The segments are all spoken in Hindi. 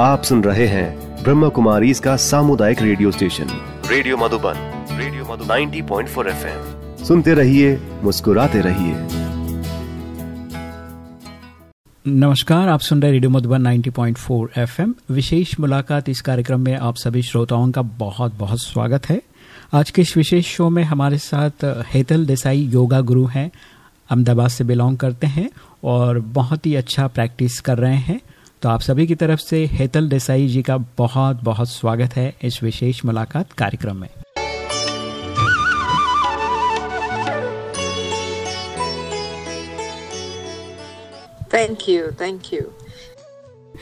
आप सुन रहे हैं ब्रह्म कुमारी इसका सामुदायिक radio station. Radio Madhuban radio Madhuban. 90.4 FM. सुनते रहिए, मुस्कुराते रहिए। नमस्कार, आप सुन रहे रेडियो मधुबन 90.4 एफएम। विशेष मुलाकात इस कार्यक्रम में आप सभी श्रोताओं का बहुत बहुत स्वागत है। आज के इस विशेष शो में हमारे साथ हेतल देसाई योगा गुरु हैं, अहमदाबाद से बिलोंग करते हैं और बहुत ही अच्छा प्रैक्टिस कर रहे हैं। तो आप सभी की तरफ़ से हेतल देसाई जी का बहुत बहुत स्वागत है इस विशेष मुलाकात कार्यक्रम में। Thank you thank you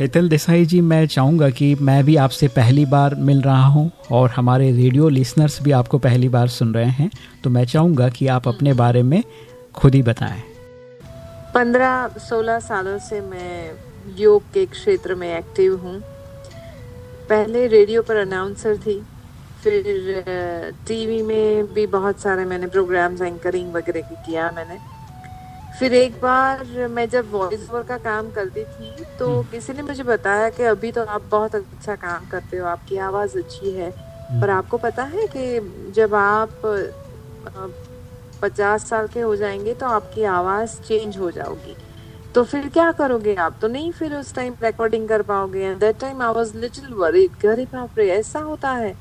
Hetal Desai ji मैं चाहूँगा कि मैं भी आपसे पहली बार मिल रहा हूँ और हमारे रेडियो लिसनर्स भी आपको पहली बार सुन रहे हैं। तो मैं चाहूँगा कि आप अपने बारे में खुद ही बताएँ। पंद्रह सोलह सालों से मैं योग के क्षेत्र में एक्टिव हूँ पहले रेडियो पर अनाउंसर थी फिर टीवी में भी बहुत सारे मैंने प्रोग्राम्स एंकरिंग वगैरह की किया मैंने फिर एक बार मैं जब वॉइस ओवर का काम करती थी तो हम्म। किसी ने मुझे बताया कि अभी तो आप बहुत अच्छा काम करते हो आपकी आवाज़ अच्छी है हम्म। पर आपको पता है कि जब आप पचास साल के हो जाएँगे तो आपकी आवाज़ चेंज हो जाओगी तो फिर क्या करोगे आप? तो नहीं फिर उस टाइम रिकॉर्डिंग कर पाओगे। And that time I was little worried अरे बाप रे ऐसा होता है।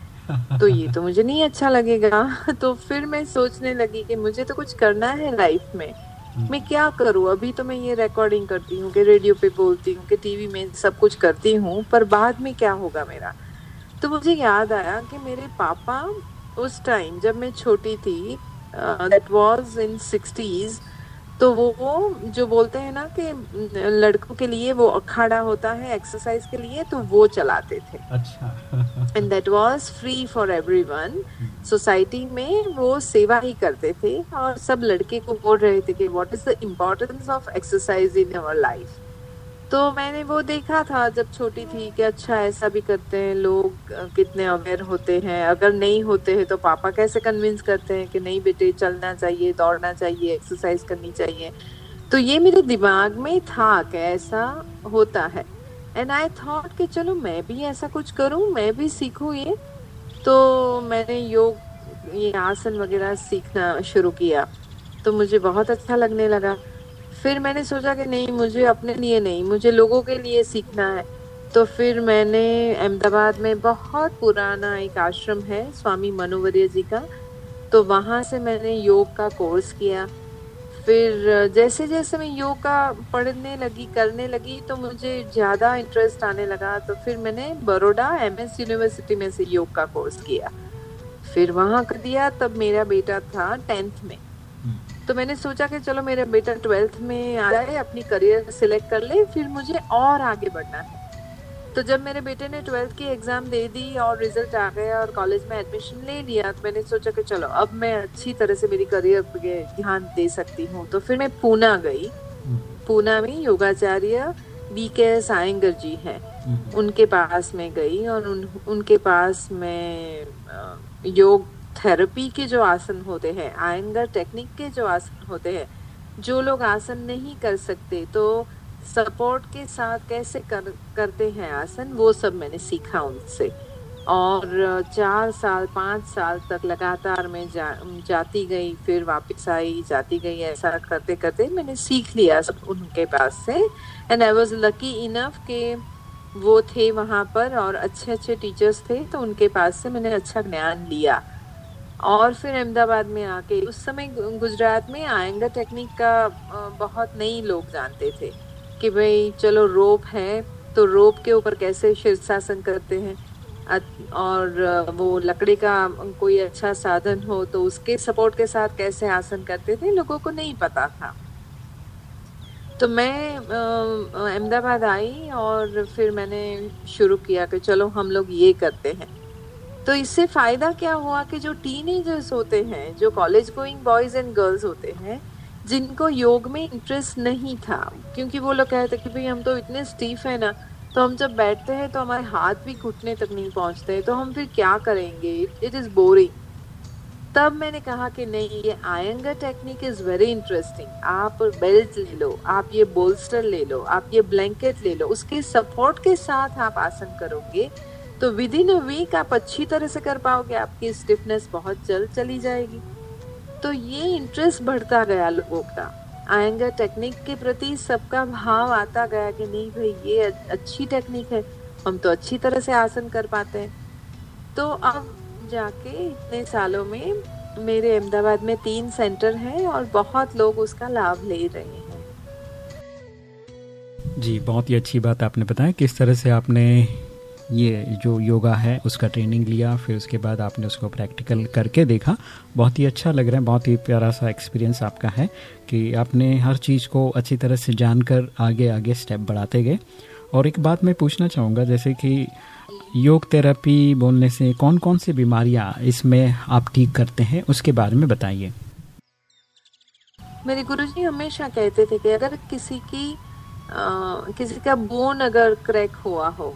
तो ये तो मुझे नहीं अच्छा लगेगा। तो फिर मैं सोचने लगी कि मुझे तो कुछ करना है लाइफ में। हम्म। मैं क्या करूँ? अभी तो मैं ये रिकॉर्डिंग करती हूँ कि रेडियो पे बोलती हूँ कि टीवी में सब कुछ करती हूँ पर बाद में क्या होगा मेरा? तो मुझे याद आया कि मेरे पापा उस टाइम जब मैं छोटी थी दैट वाज इन सिक्सटीज़ तो वो जो बोलते हैं ना कि लड़कों के लिए वो अखाड़ा होता है एक्सरसाइज के लिए तो वो चलाते थे। अच्छा। And that was free for everyone society में वो सेवा ही करते थे और सब लड़के को बोल रहे थे कि what is the importance of exercise in our life तो मैंने वो देखा था जब छोटी थी कि अच्छा ऐसा भी करते हैं लोग कितने अवेयर होते हैं। अगर नहीं होते हैं तो पापा कैसे कन्विंस करते हैं कि नहीं बेटे, चलना चाहिए, दौड़ना चाहिए एक्सरसाइज करनी चाहिए? तो ये मेरे दिमाग में था कि ऐसा होता है। एंड आई थॉट कि चलो मैं भी ऐसा कुछ करूँ, मैं भी सीखूँ ये। तो मैंने योग, ये आसन वगैरह सीखना शुरू किया। तो मुझे बहुत अच्छा लगने लगा। फिर मैंने सोचा कि नहीं, मुझे अपने लिए नहीं, मुझे लोगों के लिए सीखना है। तो फिर मैंने अहमदाबाद में बहुत पुराना एक आश्रम है, स्वामी मनोवर्य जी का। तो वहाँ से मैंने योग का कोर्स किया। फिर जैसे जैसे मैं योग का पढ़ने लगी, करने लगी तो मुझे ज़्यादा इंटरेस्ट आने लगा। तो फिर मैंने बड़ोडा एम एस यूनिवर्सिटी में से योग का कोर्स किया। फिर वहाँ कर दिया, तब मेरा बेटा था टेंथ में। तो मैंने सोचा कि चलो मेरा बेटा ट्वेल्थ में आ जाए अपनी करियर सिलेक्ट कर ले फिर मुझे और आगे बढ़ना है। तो जब मेरे बेटे ने ट्वेल्थ की एग्ज़ाम दे दी और रिज़ल्ट आ गया और कॉलेज में एडमिशन ले लिया तो मैंने सोचा कि चलो अब मैं अच्छी तरह से मेरी करियर पे ध्यान दे सकती हूँ। तो फिर मैं पूना गई। पूना में योगाचार्य B K S Iyengar ji हैं। उनके पास में गई और उन उनके पास में योग थेरेपी के जो आसन होते हैं आयंगर टेक्निक के जो आसन होते हैं जो लोग आसन नहीं कर सकते तो सपोर्ट के साथ कैसे कर करते हैं आसन वो सब मैंने सीखा उनसे। और चार साल पाँच साल तक लगातार मैं जा, जाती गई फिर वापस आई जाती गई ऐसा करते करते मैंने सीख लिया सब उनके पास से। And I was lucky enough के वो थे वहाँ पर और अच्छे अच्छे टीचर्स थे तो उनके पास से मैंने अच्छा ज्ञान लिया। और फिर अहमदाबाद में आके, उस समय गुजरात में आयंगा टेक्निक का बहुत नई लोग जानते थे कि भाई, चलो रोप है तो रोप के ऊपर कैसे शीर्षासन करते हैं? और वो लकड़ी का कोई अच्छा साधन हो तो उसके सपोर्ट के साथ कैसे आसन करते थे, लोगों को नहीं पता था। तो मैं अहमदाबाद आई और फिर मैंने शुरू किया कि चलो हम लोग ये करते हैं। तो इससे फ़ायदा क्या हुआ कि जो टीनेजर्स होते हैं, जो college going boys and girls होते हैं, जिनको योग में इंटरेस्ट नहीं था, क्योंकि वो लोग कहते कि भाई हम तो इतने स्टीफ है ना तो हम जब बैठते हैं तो हमारे हाथ भी घुटने तक नहीं पहुँचते तो हम फिर क्या करेंगे? इट इज़ बोरिंग तब मैंने कहा कि नहीं, ये Iyengar technique is very interesting आप बेल्ट ले लो, आप ये बोल्स्टर ले लो, आप ये ब्लैंकेट ले लो, उसके सपोर्ट के साथ आप आसन करोगे तो विद इन अ वीक आप अच्छी तरह से कर पाओगे, आपकी स्टिफनेस बहुत जल्द चली जाएगी। तो ये इंटरेस्ट बढ़ता गया लोगों का। आयंगर टेक्निक के प्रति सबका भाव आता गया कि नहीं भाई, ये अच्छी टेक्निक है, हम तो अच्छी तरह से आसन कर पाते हैं। तो अब जाके इतने सालों में मेरे अहमदाबाद में तीन सेंटर हैं और बहुत लोग उसका लाभ ले रहे हैं। जी, बहुत ही अच्छी बात आपने बताया, किस तरह से आपने ये जो योगा है उसका ट्रेनिंग लिया फिर उसके बाद आपने उसको प्रैक्टिकल करके देखा। बहुत ही अच्छा लग रहा है बहुत ही प्यारा सा एक्सपीरियंस आपका है कि आपने हर चीज़ को अच्छी तरह से जानकर आगे आगे स्टेप बढ़ाते गए। और एक बात मैं पूछना चाहूँगा जैसे कि योग थेरेपी बोलने से कौन कौन सी बीमारियाँ इसमें आप ठीक करते हैं उसके बारे में बताइए। मेरे गुरुजी हमेशा कहते थे कि अगर किसी की आ, किसी का बोन अगर क्रैक हुआ हो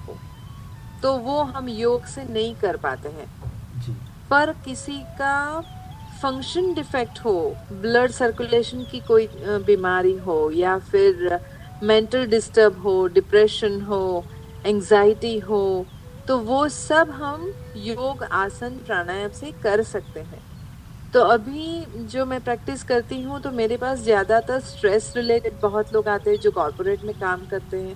तो वो हम योग से नहीं कर पाते हैं। जी। पर किसी का फ़ंक्शन डिफेक्ट हो ब्लड सर्कुलेशन की कोई बीमारी हो या फिर मेंटल डिस्टर्ब हो डिप्रेशन हो एंजाइटी हो तो वो सब हम योग आसन प्राणायाम से कर सकते हैं। तो अभी जो मैं प्रैक्टिस करती हूँ तो मेरे पास ज़्यादातर स्ट्रेस रिलेटेड बहुत लोग आते हैं जो कॉरपोरेट में काम करते हैं।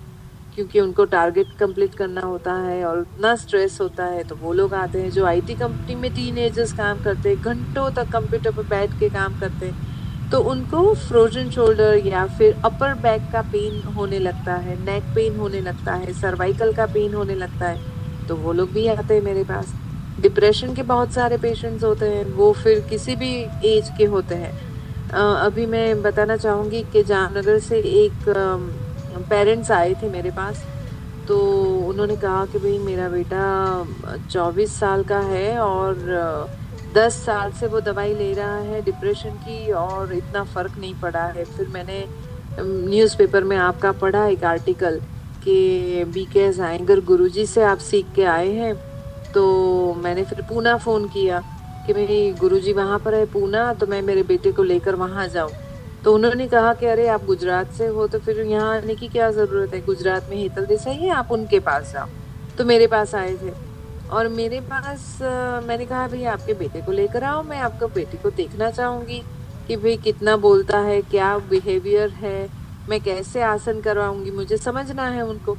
क्योंकि उनको टारगेट कंप्लीट करना होता है और उतना स्ट्रेस होता है तो वो लोग आते हैं जो आईटी कंपनी में टीन काम करते हैं, घंटों तक कंप्यूटर पर बैठ के काम करते हैं। तो उनको फ्रोजन शोल्डर या फिर अपर बैक का पेन होने लगता है नेक पेन होने लगता है सर्वाइकल का पेन होने लगता है। तो वो लोग भी आते हैं मेरे पास। डिप्रेशन के बहुत सारे पेशेंट्स होते हैं, वो फिर किसी भी एज के होते हैं। अभी मैं बताना चाहूँगी कि जामनगर से एक पेरेंट्स आए थे मेरे पास तो उन्होंने कहा कि भाई मेरा बेटा 24 साल का है और 10 साल से वो दवाई ले रहा है डिप्रेशन की और इतना फ़र्क नहीं पड़ा है। फिर मैंने न्यूज़पेपर में आपका पढ़ा एक आर्टिकल कि बी के गुरु गुरुजी से आप सीख के आए हैं तो मैंने फिर पूना फ़ोन किया कि मेरी गुरुजी वहाँ पर है पूना तो मैं मेरे बेटे को लेकर वहाँ जाऊँ। तो उन्होंने कहा कि अरे, आप गुजरात से हो तो फिर यहाँ आने की क्या ज़रूरत है? गुजरात में हेतल देसाई है, आप उनके पास जाओ। तो मेरे पास आए थे। और मेरे पास मैंने कहा भाई आपके बेटे को लेकर आओ, मैं आपका बेटे को देखना चाहूँगी कि भाई कितना बोलता है, क्या बिहेवियर है, मैं कैसे आसन करवाऊँगी, मुझे समझना है उनको।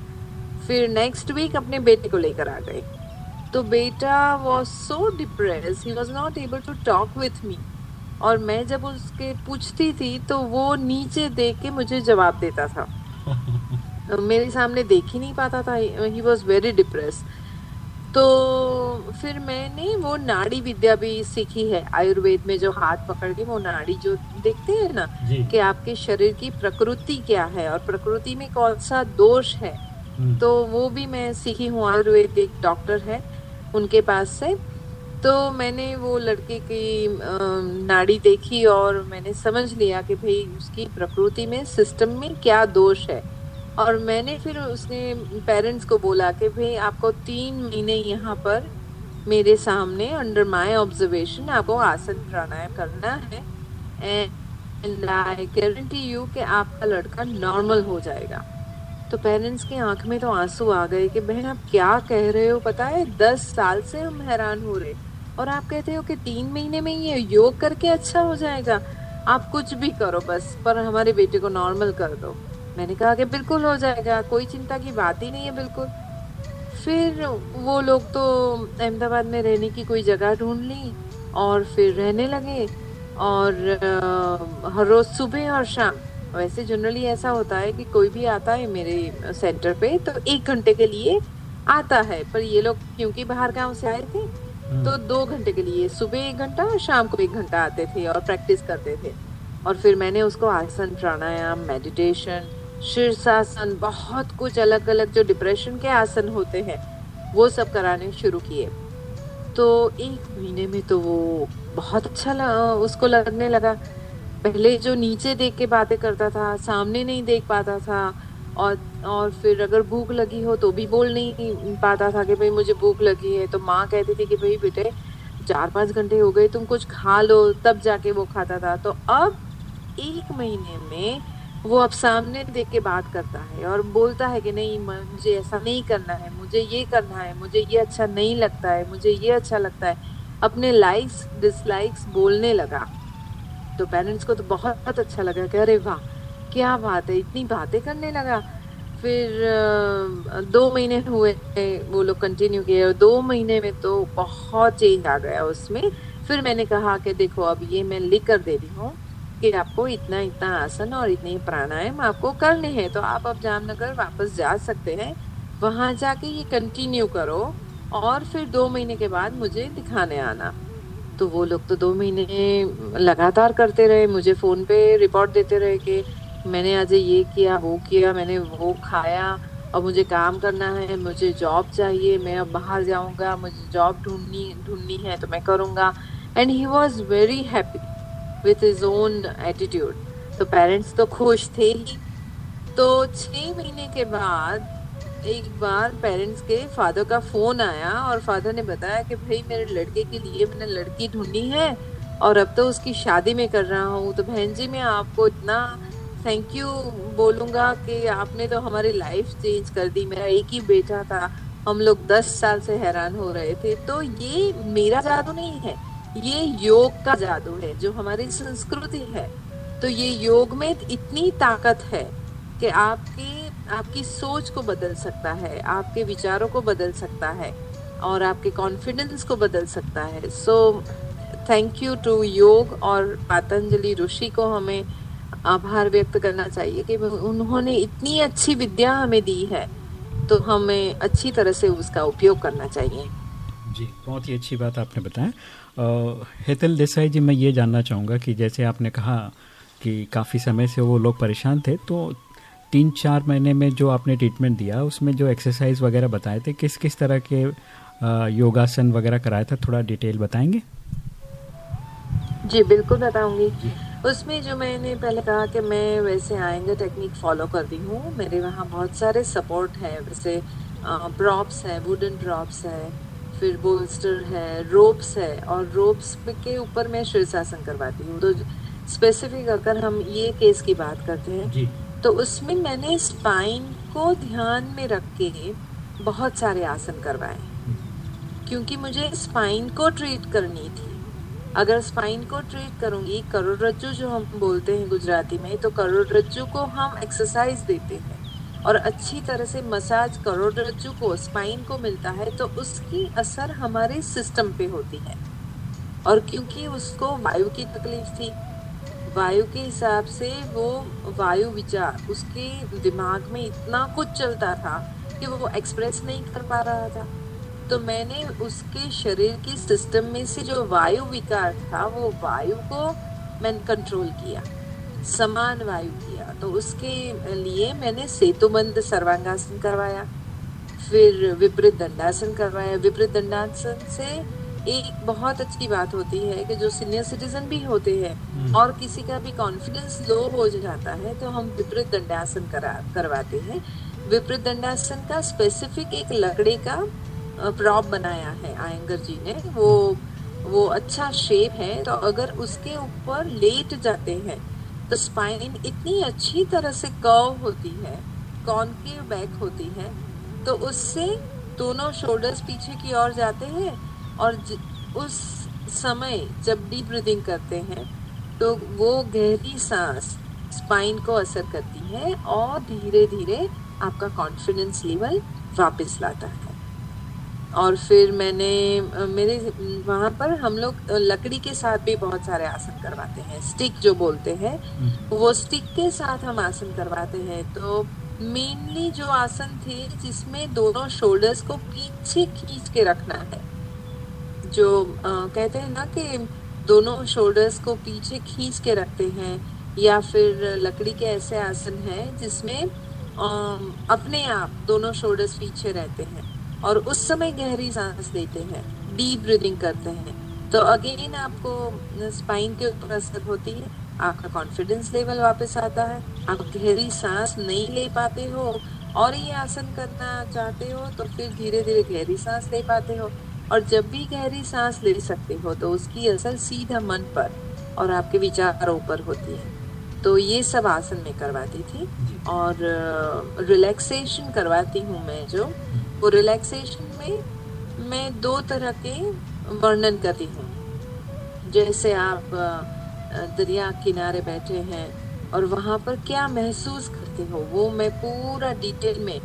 फिर नेक्स्ट वीक अपने बेटे को लेकर आ गए। तो बेटा was so depress he was not able to talk with me और मैं जब उसके पूछती थी तो वो नीचे देख के मुझे जवाब देता था। मेरे सामने देख ही नहीं पाता था। ही वॉज़ वेरी डिप्रेस तो फिर मैंने वो नाड़ी विद्या भी सीखी है आयुर्वेद में जो हाथ पकड़ के वो नाड़ी जो देखते हैं ना कि आपके शरीर की प्रकृति क्या है और प्रकृति में कौन सा दोष है। हम्म। तो वो भी मैं सीखी हूँ। आयुर्वेद एक डॉक्टर है उनके पास से। तो मैंने वो लड़के की नाड़ी देखी और मैंने समझ लिया कि भाई उसकी प्रकृति में सिस्टम में क्या दोष है। और मैंने फिर उसने पेरेंट्स को बोला कि भाई आपको तीन महीने यहाँ पर मेरे सामने अंडर माय ऑब्जर्वेशन आपको आसन प्राणायाम करना है। एंड आई गारंटी यू कि आपका लड़का नॉर्मल हो जाएगा। तो पेरेंट्स की आँख में तो आँसू आ गए कि बहन आप क्या कह रहे हो? पता है, दस साल से हम हैरान हो रहे। और आप कहते हो कि तीन महीने में ये योग करके अच्छा हो जाएगा। आप कुछ भी करो बस, पर हमारे बेटे को नॉर्मल कर दो। मैंने कहा कि बिल्कुल हो जाएगा, कोई चिंता की बात ही नहीं है बिल्कुल। फिर वो लोग तो अहमदाबाद में रहने की कोई जगह ढूंढ ली और फिर रहने लगे और हर रोज़ सुबह और शाम। वैसे जनरली ऐसा होता है कि कोई भी आता है मेरे सेंटर पे तो एक घंटे के लिए आता है। पर ये लोग क्योंकि बाहर गाँव से आए थे। तो दो घंटे के लिए, सुबह एक घंटा और शाम को एक घंटा आते थे और प्रैक्टिस करते थे। और फिर मैंने उसको आसन, प्राणायाम मेडिटेशन शीर्षासन, बहुत कुछ अलग अलग जो डिप्रेशन के आसन होते हैं, वो सब कराने शुरू किए। तो एक महीने में तो वो बहुत अच्छा उसको लगने लगा। पहले जो नीचे देख के बातें करता था, सामने नहीं देख पाता था और और फिर अगर भूख लगी हो तो भी बोल नहीं पाता था कि भाई मुझे भूख लगी है। तो माँ कहती थी कि भाई बेटे, चार पाँच घंटे हो गए, तुम कुछ खा लो। तब जाके वो खाता था। तो अब एक महीने में वो अब सामने देख के बात करता है और बोलता है कि नहीं मुझे ऐसा नहीं करना है, मुझे ये करना है, मुझे ये अच्छा नहीं लगता है, मुझे ये अच्छा लगता है। अपने लाइक्स, डिसलाइक्स बोलने लगा। तो पेरेंट्स को तो बहुत अच्छा लगा कि अरे वाह क्या बात है, इतनी बातें करने लगा। फिर दो महीने हुए, वो लोग कंटिन्यू किए और दो महीने में तो बहुत चेंज आ गया उसमें। फिर मैंने कहा कि देखो, अब ये मैं लिख कर दे रही हूँ कि आपको इतना इतना आसन और इतने प्राणायाम आपको करने हैं। तो आप अब जामनगर वापस जा सकते हैं। वहाँ जाके ये कंटिन्यू करो और फिर दो महीने के बाद मुझे दिखाने आना। तो वो लोग तो दो महीने लगातार करते रहे, मुझे फ़ोन पे रिपोर्ट देते रहे कि मैंने आज ये किया, वो किया, मैंने वो खाया। और मुझे काम करना है, मुझे जॉब चाहिए, मैं अब बाहर जाऊँगा, मुझे जॉब ढूंढनी ढूंढनी है तो मैं करूँगा। And he was very happy with his own attitude तो पेरेंट्स तो खुश थे ही। तो छह महीने के बाद एक बार पेरेंट्स के फादर का फ़ोन आया और फादर ने बताया कि भाई मेरे लड़के के लिए मैंने लड़की ढूंढी है और अब तो उसकी शादी में कर रहा हूँ। तो बहन जी, मैं आपको इतना थैंक यू बोलूँगा कि आपने तो हमारी लाइफ चेंज कर दी। मेरा एक ही बेटा था। हम लोग दस साल से हैरान हो रहे थे। तो ये मेरा जादू नहीं है। ये योग का जादू है, जो हमारी संस्कृति है। तो ये योग में इतनी ताकत है कि आपके, आपकी सोच को बदल सकता है, आपके विचारों को बदल सकता है, और आपके कॉन्फिडेंस को बदल सकता है। सो थैंक यू टू योग और पतंजलि ऋषि को हमें आभार व्यक्त करना चाहिए कि उन्होंने इतनी अच्छी विद्या हमें दी है तो हमें अच्छी तरह से उसका उपयोग करना चाहिए। जी बहुत ही अच्छी बात आपने बताया। हेतल देसाई जी मैं ये जानना चाहूँगा कि जैसे आपने कहा कि काफ़ी समय से वो लोग परेशान थे तो तीन चार महीने में जो आपने ट्रीटमेंट दिया उसमें जो एक्सरसाइज वगैरह बताए थे किस किस तरह के योगासन वगैरह कराया था थोड़ा डिटेल बताएँगे? जी बिल्कुल बताऊँगी। उसमें जो मैंने पहले कहा कि मैं वैसे आएँगे टेक्निक फॉलो करती हूँ। मेरे वहाँ बहुत सारे सपोर्ट हैं वैसे प्रॉप्स है वुडन प्रॉप्स है फिर बोल्स्टर है रोप्स है और रोप्स के ऊपर मैं शीर्षासन करवाती हूँ। तो स्पेसिफिक अगर हम ये केस की बात करते हैं जी। तो उसमें मैंने स्पाइन को ध्यान में रख के बहुत सारे आसन करवाए। क्योंकि मुझे स्पाइन को ट्रीट करनी थी। अगर स्पाइन को ट्रीट करूँगी करोड़रज्जु जो हम बोलते हैं गुजराती में तो करोड़रज्जु को हम एक्सरसाइज देते हैं। और अच्छी तरह से मसाज करोड़रज्जु को स्पाइन को मिलता है तो उसकी असर हमारे सिस्टम पे होती है। और क्योंकि उसको वायु की तकलीफ़ थी, वायु के हिसाब से वो वायु विचार, उसके दिमाग में इतना कुछ चलता था कि वो एक्सप्रेस नहीं कर पा रहा था। तो मैंने उसके शरीर के सिस्टम में से जो वायु विकार था वो वायु को मैंने कंट्रोल किया समान वायु किया। तो उसके लिए मैंने सेतुबंद सर्वांगासन करवाया फिर विपरीत दंडासन करवाया। विपरीत दंडासन से एक बहुत अच्छी बात होती है कि जो सीनियर सिटीजन भी होते हैं हम्म। और किसी का भी कॉन्फिडेंस लो हो जाता है तो हम विपरीत दंडासन करा करवाते हैं। विपरीत दंडासन का स्पेसिफिक एक लकड़ी का प्रॉप बनाया है आयंगर जी ने। वो वो अच्छा शेप है तो अगर उसके ऊपर लेट जाते हैं तो स्पाइन इतनी अच्छी तरह से कर्व होती है कॉनकेव बैक होती है तो उससे दोनों शोल्डर्स पीछे की ओर जाते हैं और ज, उस समय जब डीप ब्रीदिंग करते हैं तो वो गहरी सांस स्पाइन को असर करती है और धीरे धीरे आपका कॉन्फिडेंस लेवल वापस लाता है। और फिर मैंने मेरे वहाँ पर हम लोग लकड़ी के साथ भी बहुत सारे आसन करवाते हैं। स्टिक जो बोलते हैं हम्म। वो स्टिक के साथ हम आसन करवाते हैं। तो मेनली जो आसन थे जिसमें दोनों शोल्डर्स को पीछे खींच के रखना है जो आ, कहते हैं ना कि दोनों शोल्डर्स को पीछे खींच के रखते हैं या फिर लकड़ी के ऐसे आसन हैं जिसमें आ, अपने आप दोनों शोल्डर्स पीछे रहते हैं। और उस समय गहरी सांस लेते हैं डीप ब्रीदिंग करते हैं। तो अगेन आपको स्पाइन के ऊपर असर होती है आपका कॉन्फिडेंस लेवल वापस आता है आप गहरी सांस नहीं ले पाते हो और ये आसन करना चाहते हो तो फिर धीरे धीरे गहरी सांस ले पाते हो। और जब भी गहरी सांस ले सकते हो तो उसकी असर सीधा मन पर और आपके विचारों पर होती है। तो ये सब आसन में करवाती थी और रिलैक्सेशन करवाती हूँ मैं जो वो रिलैक्सेशन में मैं दो तरह के वर्णन करती हूँ। जैसे आप दरिया किनारे बैठे हैं और वहाँ पर क्या महसूस करते हो वो मैं पूरा डिटेल में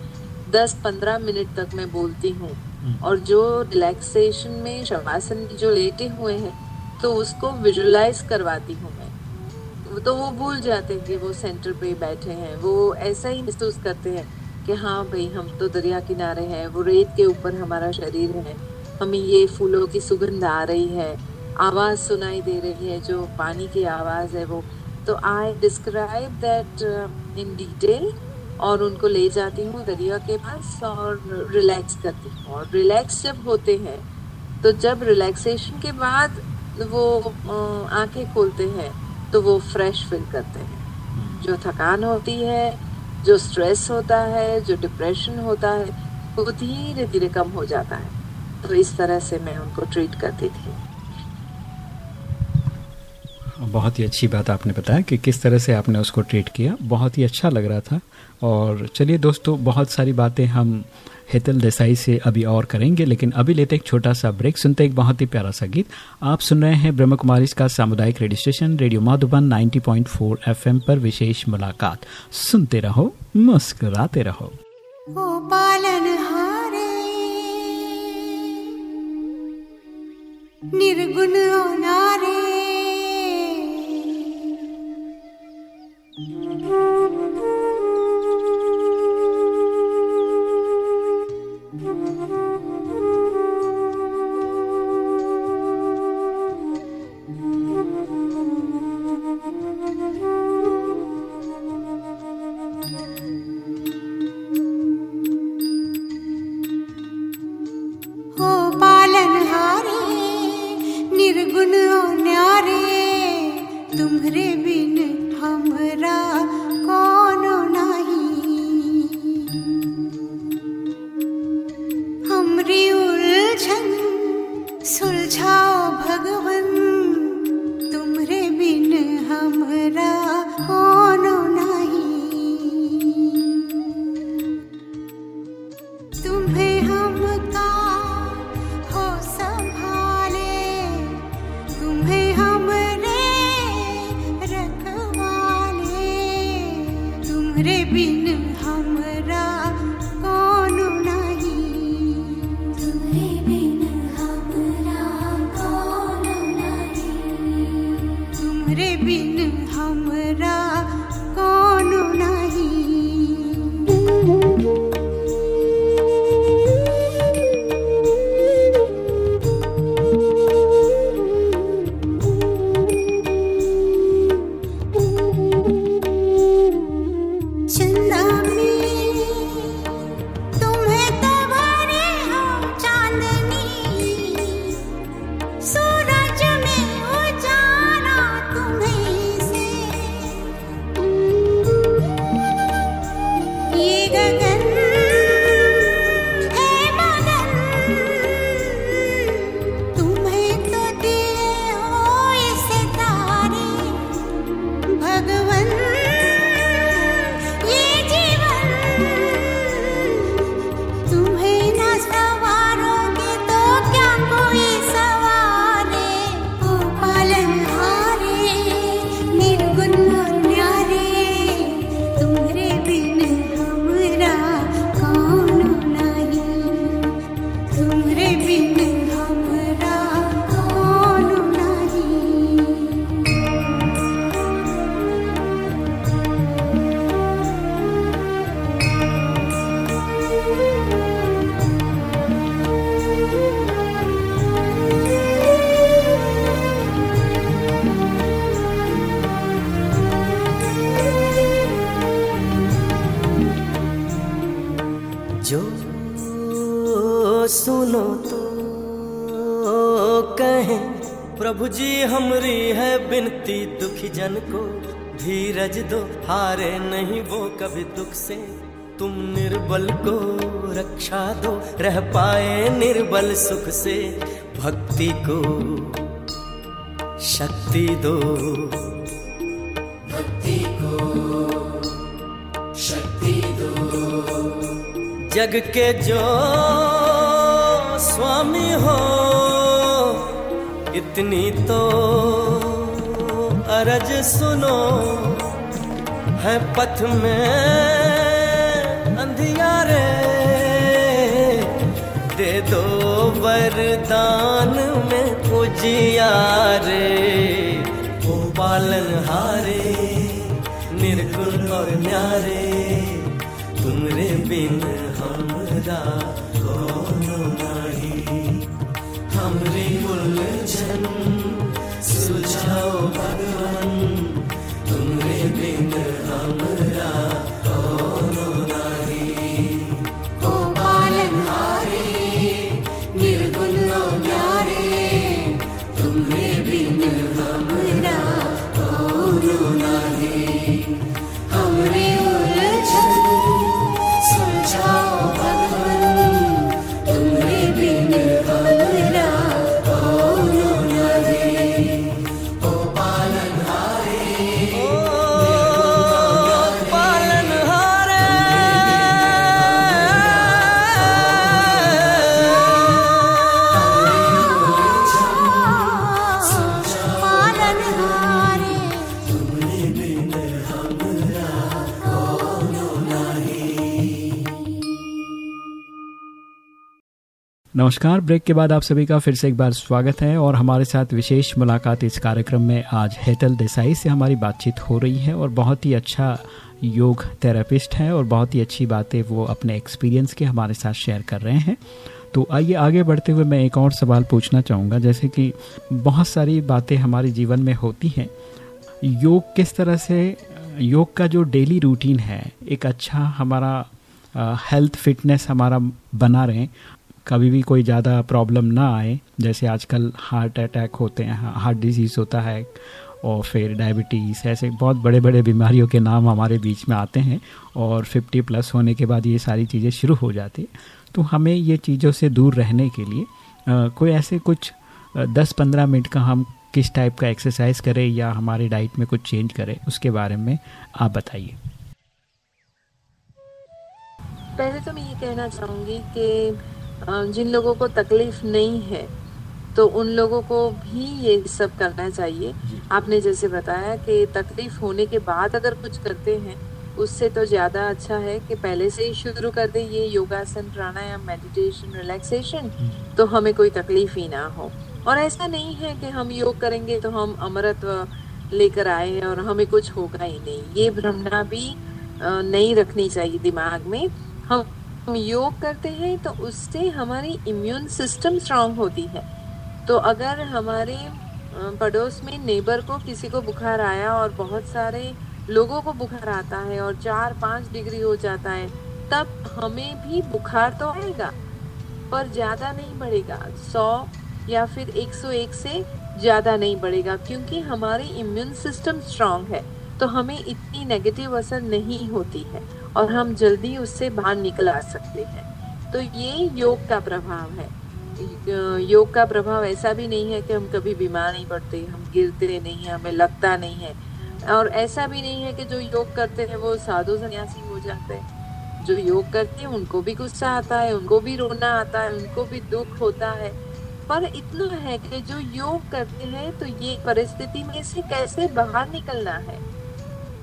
10-15 मिनट तक मैं बोलती हूँ। हम्म। और जो रिलैक्सेशन में शवासन जो लेटे हुए हैं तो उसको विजुलाइज करवाती हूँ मैं। तो वो भूल जाते हैं कि वो सेंटर पे बैठे हैं वो ऐसा ही महसूस करते हैं। कि हाँ भाई, हम तो दरिया किनारे हैं, वो रेत के ऊपर हमारा शरीर है। हमें ये फूलों की सुगंध आ रही है, आवाज़ सुनाई दे रही है, जो पानी की आवाज़ है वो। तो I describe that in detail और उनको ले जाती हूँ दरिया के पास और रिलैक्स करती हूँ। और रिलैक्स जब होते हैं तो जब रिलैक्सेशन के बाद वो आँखें खोलते हैं तो वो फ्रेश फील करते हैं। जो थकान होती है जो स्ट्रेस होता है, जो डिप्रेशन होता है, वो धीरे धीरे कम हो जाता है। तो इस तरह से मैं उनको ट्रीट करती थी। बहुत ही अच्छी बात आपने बताया कि किस तरह से आपने उसको ट्रीट किया। बहुत ही अच्छा लग रहा था। और चलिए दोस्तों, बहुत सारी बातें हम हेतल देसाई से अभी और करेंगे, लेकिन अभी लेते एक छोटा सा ब्रेक सुनते एक बहुत ही प्यारा सा गीत। आप सुन रहे हैं ब्रह्म कुमारी का सामुदायिक radio station radio Madhuban 90.4 FM पर विशेष मुलाकात। सुनते रहो, मुस्कुराते रहो। ओ पालन हारे, निर्गुण नारे जन दो। हारे नहीं वो कभी दुख से। तुम निर्बल को रक्षा दो। रह पाए निर्बल सुख से। भक्ति को शक्ति दो। भक्ति को शक्ति दो। जग के जो स्वामी हो इतनी तो अरज सुनो। है पथ में अंधियारे। दे दो वरदान में उजियारे। ओ पालन हारे, निर्गुण और न्यारे। तुमरे बिन हमरा तुमरे बिन नमस्कार। ब्रेक के बाद आप सभी का फिर से एक बार स्वागत है और हमारे साथ विशेष मुलाकात इस कार्यक्रम में आज हेतल देसाई से हमारी बातचीत हो रही है और बहुत ही अच्छा योग थेरेपिस्ट है और बहुत ही अच्छी बातें वो अपने एक्सपीरियंस के हमारे साथ शेयर कर रहे हैं। तो आइए आगे बढ़ते हुए मैं एक और सवाल पूछना चाहूँगा। जैसे कि बहुत सारी बातें हमारे जीवन में होती हैं। योग किस तरह से, योग का जो डेली रूटीन है, एक अच्छा हमारा हेल्थ फिटनेस हमारा बना रहे कभी भी कोई ज़्यादा प्रॉब्लम ना आए जैसे आजकल हार्ट अटैक होते हैं हार्ट डिज़ीज़ होता है और फिर डायबिटीज़ ऐसे बहुत बड़े बड़े बीमारियों के नाम हमारे बीच में आते हैं और 50 प्लस होने के बाद ये सारी चीज़ें शुरू हो जाती तो हमें ये चीज़ों से दूर रहने के लिए अ, कोई ऐसे कुछ दस पंद्रह मिनट का हम किस टाइप का एक्सरसाइज करें या हमारे डाइट में कुछ चेंज करें उसके बारे में आप बताइए। पहले तो मैं ये कहना चाहूँगी कि जिन लोगों को तकलीफ़ नहीं है तो उन लोगों को भी ये सब करना चाहिए। आपने जैसे बताया कि तकलीफ़ होने के बाद अगर कुछ करते हैं उससे तो ज़्यादा अच्छा है कि पहले से ही शुरू कर दें ये योगासन प्राणायाम मेडिटेशन रिलैक्सेशन तो हमें कोई तकलीफ़ ही ना हो। और ऐसा नहीं है कि हम योग करेंगे तो हम अमरत्व लेकर आए हैं और हमें कुछ होगा ही नहीं। ये भ्रमणा भी नहीं रखनी चाहिए दिमाग में। हम हम योग करते हैं तो उससे हमारी इम्यून सिस्टम स्ट्रांग होती है। तो अगर हमारे पड़ोस में नेबर को किसी को बुखार आया और बहुत सारे लोगों को बुखार आता है और चार पाँच डिग्री हो जाता है, तब हमें भी बुखार तो आएगा, पर ज़्यादा नहीं बढ़ेगा। सौ या फिर 101 से ज़्यादा नहीं बढ़ेगा, क्योंकि हमारी इम्यून सिस्टम स्ट्रांग है तो हमें इतनी नेगेटिव असर नहीं होती है। और हम जल्दी उससे बाहर निकल आ सकते हैं। तो ये योग का प्रभाव है। योग का प्रभाव ऐसा भी नहीं है कि हम कभी बीमार नहीं पड़ते, हम गिरते नहीं हैं, हमें लगता नहीं है। और ऐसा भी नहीं है कि जो योग करते हैं वो साधु सन्यासी हो जाते हैं। जो योग करते हैं, उनको भी गुस्सा आता है, उनको भी रोना आता है, उनको भी दुख होता है। पर इतना है कि जो योग करते हैं तो ये परिस्थिति में से कैसे बाहर निकलना है?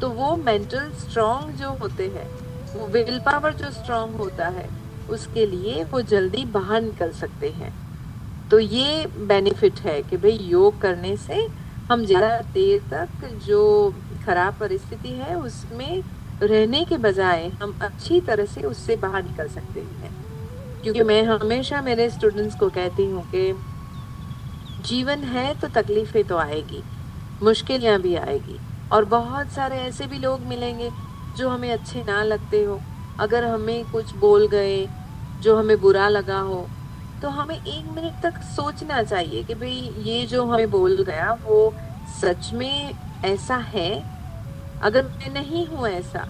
तो वो मेंटल स्ट्रांग जो होते हैं, वो विल पावर जो स्ट्रांग होता है, उसके लिए वो जल्दी बाहर निकल सकते हैं। तो ये बेनिफिट है कि भाई योग करने से हम ज़्यादा देर तक जो खराब परिस्थिति है, उसमें रहने के बजाय हम अच्छी तरह से उससे बाहर निकल सकते हैं। क्योंकि मैं हमेशा मेरे स्टूडेंट्स को कहती हूँ कि जीवन है तो तकलीफें तो आएगी, मुश्किलें भी आएगी और बहुत सारे ऐसे भी लोग मिलेंगे जो हमें अच्छे ना लगते हो। अगर हमें कुछ बोल गए, जो हमें बुरा लगा हो तो हमें एक मिनट तक सोचना चाहिए कि भाई, ये जो हमें बोल गया, वो सच में ऐसा है? अगर मैं नहीं हूँ ऐसा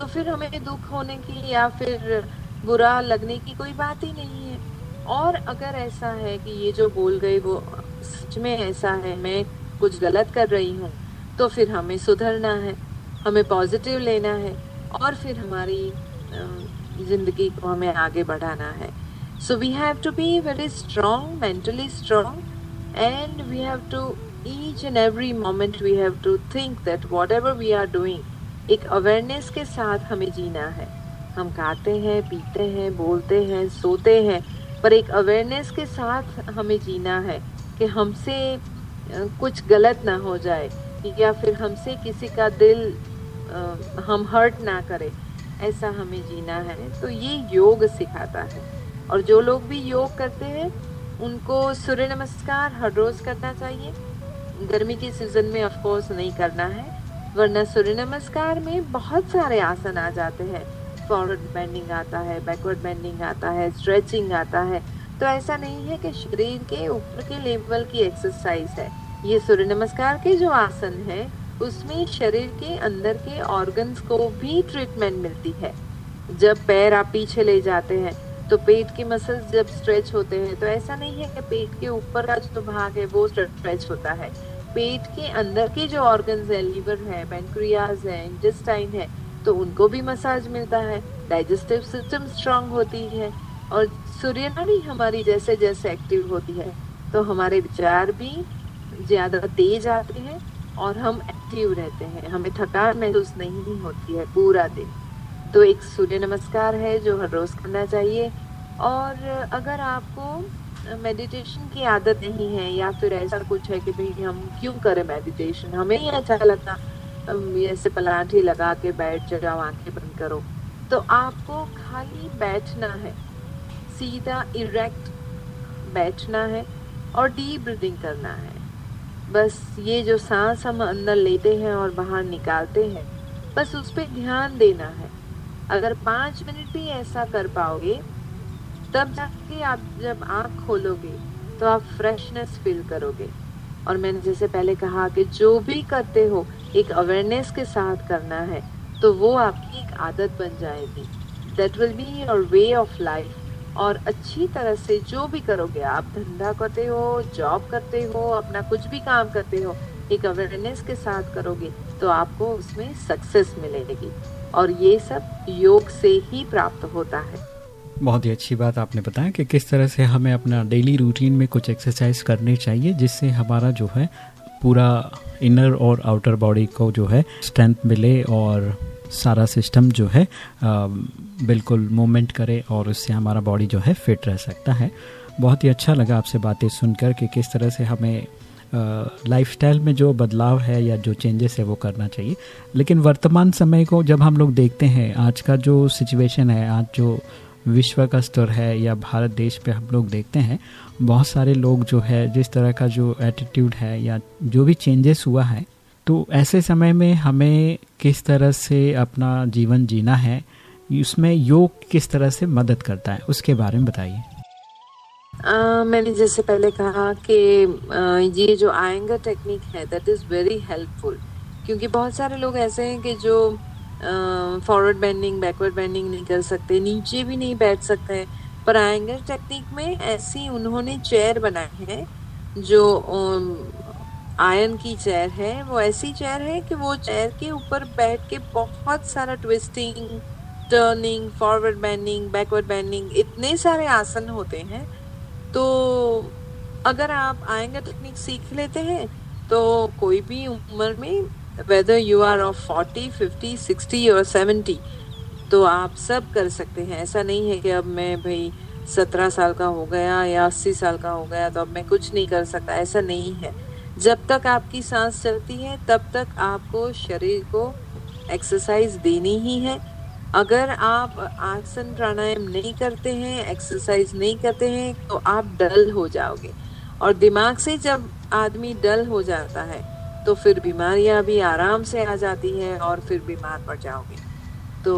तो फिर हमें दुख होने की या फिर बुरा लगने की कोई बात ही नहीं है। और अगर ऐसा है कि ये जो बोल गए, वो सच में ऐसा है, मैं कुछ गलत कर रही हूँ तो फिर हमें सुधरना है, हमें पॉजिटिव लेना है और फिर हमारी ज़िंदगी को हमें आगे बढ़ाना है। So we have to be very strong mentally strong and we have to each and every moment we have to think that whatever we are doing एक अवेयरनेस के साथ हमें जीना है। हम खाते हैं, पीते हैं, बोलते हैं, सोते हैं, पर एक अवेयरनेस के साथ हमें जीना है कि हमसे कुछ गलत ना हो जाए। या फिर हमसे किसी का दिल आ, हम हर्ट ना करें ऐसा हमें जीना है तो ये योग सिखाता है। और जो लोग भी योग करते हैं उनको सूर्य नमस्कार हर रोज करना चाहिए। गर्मी के सीज़न में ऑफ़ कोर्स नहीं करना है वरना सूर्य नमस्कार में बहुत सारे आसन आ जाते हैं। फॉरवर्ड बेंडिंग आता है बैकवर्ड बेंडिंग आता है स्ट्रेचिंग आता है। तो ऐसा नहीं है कि शरीर के ऊपर के लेवल की एक्सरसाइज है। ये सूर्य नमस्कार के जो आसन है, उसमें शरीर के अंदर के ऑर्गन्स को भी ट्रीटमेंट मिलती है। जब पैर आप पीछे ले जाते हैं तो पेट के मसल्स जब स्ट्रेच होते हैं तो ऐसा नहीं है कि पेट के ऊपर का जो भाग है, वो स्ट्रेच होता है। पेट के अंदर के जो ऑर्गन्स है लीवर है पेंक्रियाज है इंटेस्टाइन है तो उनको भी मसाज मिलता है। डाइजेस्टिव सिस्टम स्ट्रांग होती है और सूर्य नाड़ी हमारी जैसे जैसे एक्टिव होती है तो हमारे विचार भी ज़्यादा तेज आते हैं और हम एक्टिव रहते हैं। हमें थकान महसूस नहीं होती है पूरा दिन। तो एक सूर्य नमस्कार है जो हर रोज करना चाहिए। और अगर आपको मेडिटेशन की आदत नहीं है या फिर ऐसा कुछ है कि भाई हम क्यों करें मेडिटेशन हमें ही अच्छा लगता। ऐसे पलाठी लगा के बैठ जाओ, आँखें बंद करो। तो आपको खाली बैठना है। सीधा इरेक्ट बैठना है और डीप ब्रीदिंग करना है। बस ये जो सांस हम अंदर लेते हैं और बाहर निकालते हैं, बस उस पर ध्यान देना है। अगर पाँच मिनट भी ऐसा कर पाओगे, तब जाके आप जब आँख खोलोगे तो आप फ्रेशनेस फील करोगे। और मैंने जैसे पहले कहा कि जो भी करते हो, एक अवेयरनेस के साथ करना है तो वो आपकी एक आदत बन जाएगी। That will be your way of life और अच्छी तरह से जो भी करोगे आप धंधा करते हो जॉब करते हो अपना कुछ भी काम करते हो एक अवेयरनेस के साथ करोगे तो आपको उसमें सक्सेस मिलेगी। और ये सब योग से ही प्राप्त होता है। बहुत ही अच्छी बात आपने बताया कि किस तरह से हमें अपना डेली रूटीन में कुछ एक्सरसाइज करनी चाहिए जिससे हमारा जो है पूरा इनर और आउटर बॉडी को जो है स्ट्रेंथ मिले और सारा सिस्टम जो है आ, बिल्कुल मूवमेंट करे और उससे हमारा बॉडी जो है फिट रह सकता है। बहुत ही अच्छा लगा आपसे बातें सुनकर कि किस तरह से हमें लाइफस्टाइल में जो बदलाव है या जो चेंजेस है वो करना चाहिए। लेकिन वर्तमान समय को जब हम लोग देखते हैं, आज का जो सिचुएशन है, आज जो विश्व का स्तर है या भारत देश पे हम लोग देखते हैं, बहुत सारे लोग जो है, जिस तरह का जो एटीट्यूड है या जो भी चेंजेस हुआ है तो ऐसे समय में हमें किस तरह से अपना जीवन जीना है उसमें योग किस तरह से मदद करता है, उसके बारे में बताइए। मैंने जैसे पहले कहा कि ये जो आयंगर टेक्निक है दैट इज़ वेरी हेल्पफुल क्योंकि बहुत सारे लोग ऐसे हैं कि जो फॉरवर्ड बेंडिंग बैकवर्ड बेंडिंग नहीं कर सकते, नीचे भी नहीं बैठ सकते पर आयंगर टेक्निक में ऐसी उन्होंने चेयर बनाई है, जो आयन की चेयर है, वो ऐसी चेयर है कि वो चेयर के ऊपर बैठ के बहुत सारा twisting turning forward bending backward bending इतने सारे आसन होते हैं तो अगर आप आयंगर टेक्निक सीख लेते हैं तो कोई भी उम्र में whether you are of forty fifty sixty और सेवेंटी तो आप सब कर सकते हैं। ऐसा नहीं है कि अब मैं भाई सत्रह साल का हो गया या अस्सी साल का हो गया तो अब मैं कुछ नहीं कर सकता। ऐसा नहीं है। जब तक आपकी सांस चलती है, तब तक आपको शरीर को एक्सरसाइज देनी ही है। अगर आप आसन प्राणायाम नहीं करते हैं एक्सरसाइज नहीं करते हैं तो आप डल हो जाओगे। और दिमाग से जब आदमी डल हो जाता है तो फिर बीमारियाँ भी आराम से आ जाती है और फिर बीमार पड़ जाओगे। तो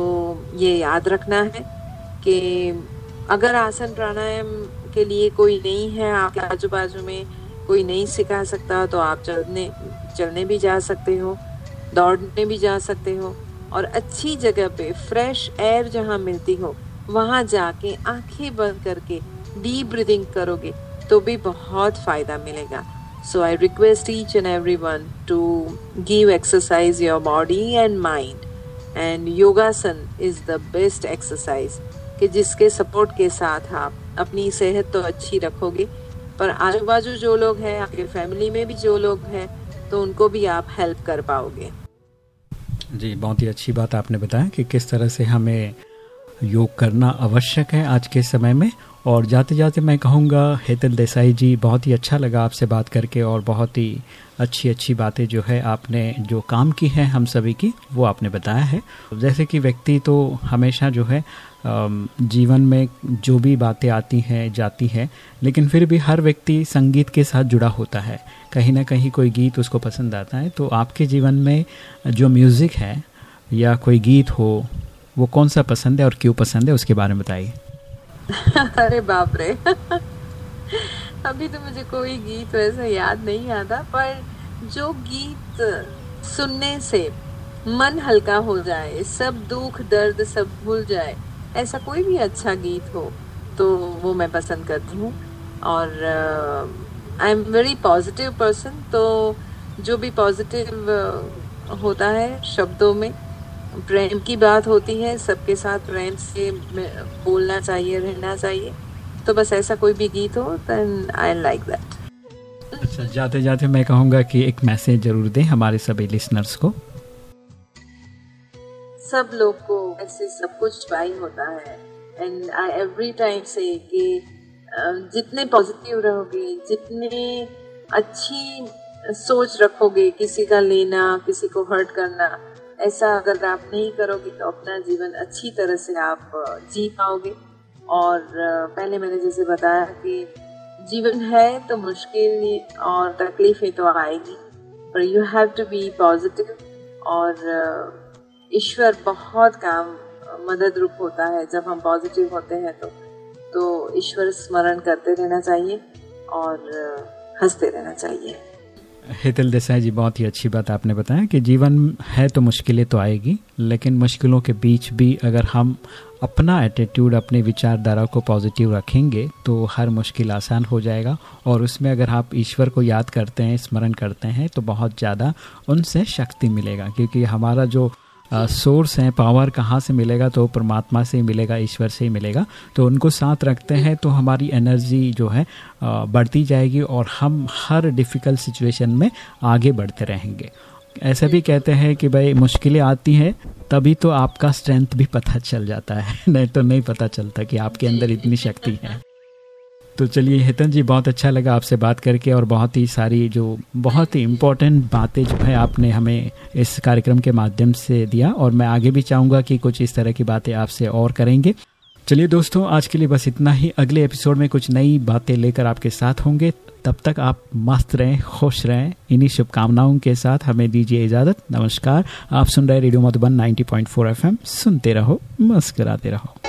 ये याद रखना है कि अगर आसन प्राणायाम के लिए कोई नहीं है, आपके आजू बाजू में कोई नहीं सिखा सकता तो आप चलने चलने भी जा सकते हो, दौड़ने भी जा सकते हो। और अच्छी जगह पे फ्रेश एयर जहाँ मिलती हो, वहाँ जाके आँखें बंद करके डीप ब्रीदिंग करोगे तो भी बहुत फ़ायदा मिलेगा। So I request each and every one to give exercise your body and mind and yogasana is the best exercise कि जिसके सपोर्ट के साथ आप अपनी सेहत तो अच्छी रखोगे, पर आजू बाजू जो लोग हैं, आपके फैमिली में भी जो लोग हैं तो उनको भी आप हेल्प कर पाओगे। जी, बहुत ही अच्छी बात आपने बताया कि किस तरह से हमें योग करना आवश्यक है आज के समय में। और जाते जाते मैं कहूँगा, हेतल देसाई जी, बहुत ही अच्छा लगा आपसे बात करके और बहुत ही अच्छी अच्छी बातें जो है आपने, जो काम की है हम सभी की, वो आपने बताया है। जैसे कि व्यक्ति तो हमेशा जो है जीवन में जो भी बातें आती हैं, जाती है, लेकिन फिर भी हर व्यक्ति संगीत के साथ जुड़ा होता है। कहीं ना कहीं कोई गीत उसको पसंद आता है तो आपके जीवन में जो म्यूज़िक है, या कोई गीत हो, वो कौन सा पसंद है और क्यों पसंद है, उसके बारे में बताइए। अरे बाप रे। अभी तो मुझे कोई गीत वैसे याद नहीं आता, पर जो गीत सुनने से मन हल्का हो जाए, सब दुख, दर्द सब भूल जाए ऐसा कोई भी अच्छा गीत हो तो वो मैं पसंद करती हूँ। और I am very positive person तो जो भी पॉजिटिव होता है शब्दों में, प्रेम की बात होती है, सबके साथ प्रेम से बोलना चाहिए, रहना चाहिए। तो बस ऐसा कोई भी गीत हो देन आई लाइक दैट अच्छा जाते जाते मैं कहूँगा कि एक मैसेज ज़रूर दें हमारे सभी लिसनर्स को। सब लोग को ऐसे सब कुछ ट्राई होता है। एंड आई एवरी टाइम से कि जितने पॉजिटिव रहोगे, जितने अच्छी सोच रखोगे, किसी का लेना, किसी को हर्ट करना, ऐसा अगर आप नहीं करोगे तो अपना जीवन अच्छी तरह से आप जी पाओगे। और पहले मैंने जैसे बताया कि जीवन है तो मुश्किल और तकलीफें तो आएगी पर you have to be positive और ईश्वर बहुत काम, मदद रूप होता है, जब हम पॉजिटिव होते हैं तो। तो ईश्वर स्मरण करते रहना चाहिए और, हँसते रहना चाहिए। हेतल देसाई जी, बहुत ही अच्छी बात आपने बताया कि जीवन है तो मुश्किलें तो आएगी, लेकिन मुश्किलों के बीच भी अगर हम अपना एटीट्यूड अपने विचारधारा को पॉजिटिव रखेंगे तो हर मुश्किल आसान हो जाएगा। और उसमें अगर आप ईश्वर को याद करते हैं, स्मरण करते हैं तो बहुत ज़्यादा उनसे शक्ति मिलेगा, क्योंकि हमारा जो सोर्स हैं पावर कहाँ से मिलेगा? तो परमात्मा से ही मिलेगा ईश्वर से ही मिलेगा। तो उनको साथ रखते हैं तो हमारी एनर्जी जो है बढ़ती जाएगी और हम हर डिफ़िकल्ट सिचुएशन में आगे बढ़ते रहेंगे। ऐसा भी कहते हैं कि भाई मुश्किलें आती हैं तभी तो आपका स्ट्रेंथ भी पता चल जाता है। नहीं तो नहीं पता चलता कि आपके अंदर इतनी शक्ति है। तो चलिए, हेतन जी, बहुत अच्छा लगा आपसे बात करके और बहुत ही सारी जो, बहुत ही इम्पोर्टेंट बातें जो है आपने हमें इस कार्यक्रम के माध्यम से दिया और मैं आगे भी चाहूँगा कि कुछ इस तरह की बातें आपसे और करेंगे। चलिए दोस्तों, आज के लिए बस इतना ही। अगले एपिसोड में कुछ नई बातें लेकर आपके साथ होंगे। तब तक आप मस्त रहें, खुश रहें। इन्हीं शुभकामनाओं के साथ हमें दीजिए इजाज़त। नमस्कार। आप सुन रहे रेडियो मधुबन 90.4 एफएम। सुनते रहो, मस्कराते रहो।